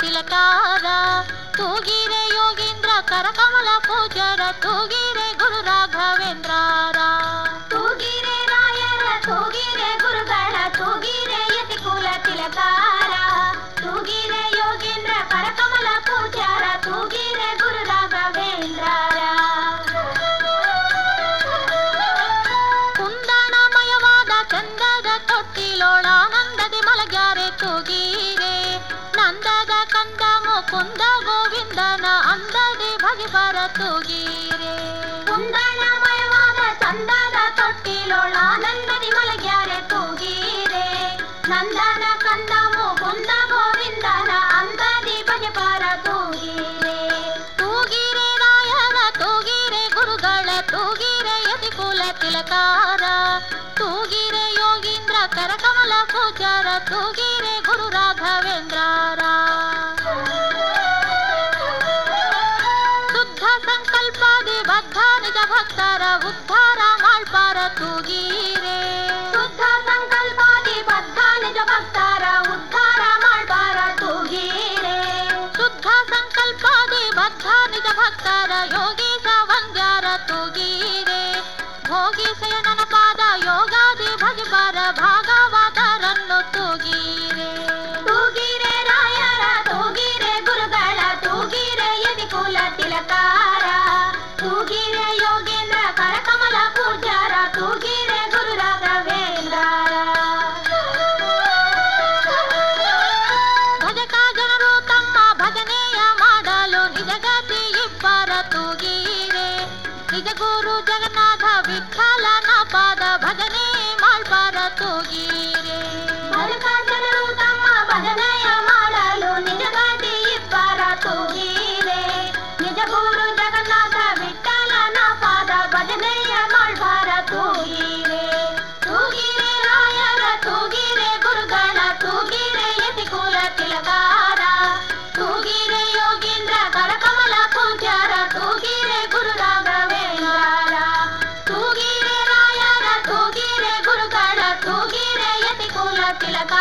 ತಿಲಕಾರ ತೂಗಿರೆ ಯೋಗೀಂದ್ರ ಕರಕಮಲ ಪೂಜರ ತೂಗಿ रे गुरु राघवेन्द्रारा शुद्ध संकल्पादि बद्धा निज भक्तर उद्धार ನಿಜ ಗುರು ಜಗನ್ನಾಥ ವಿಠಲನ ಪಾದ ಭಜನೆ ಮಾಡ್ಬಾರ ತೋಗಿರೆ తిలకా